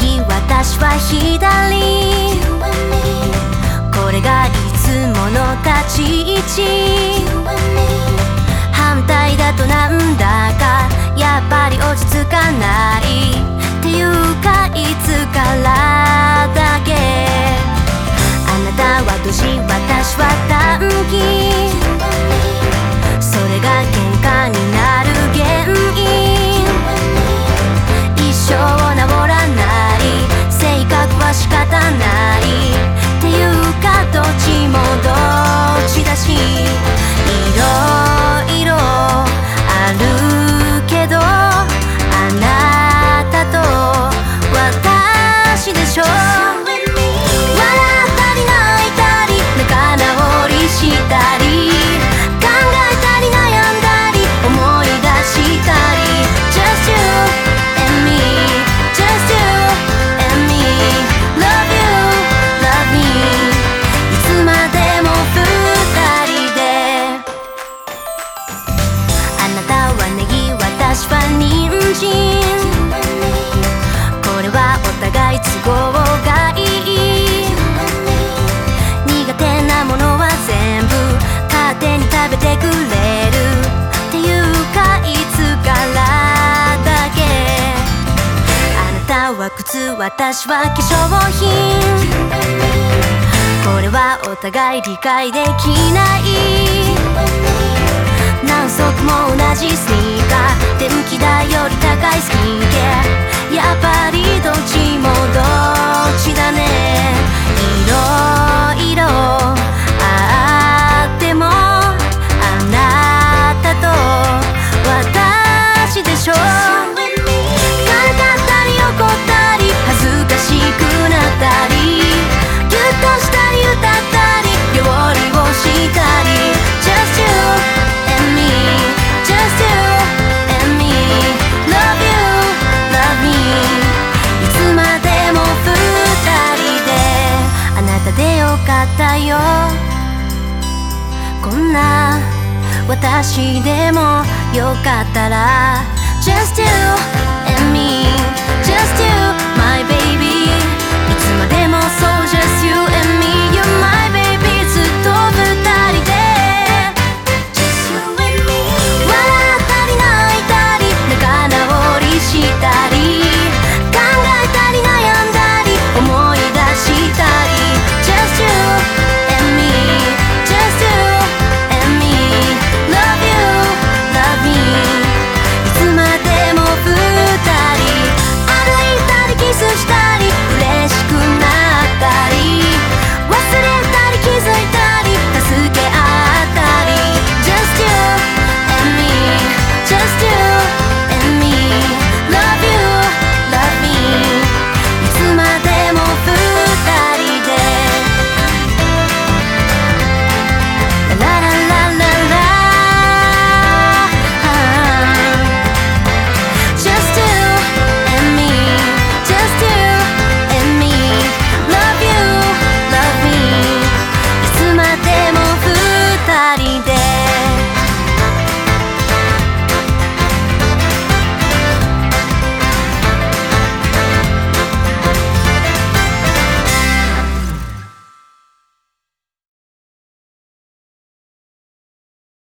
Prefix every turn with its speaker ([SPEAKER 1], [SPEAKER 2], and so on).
[SPEAKER 1] 右私は左。これがいつもの立ち位置。反対だとなんだかやっぱり落ち着かない。膝は靴私は化粧品これはお互い理解できない。ったよこんな私でもよかったら Just you and me Just you my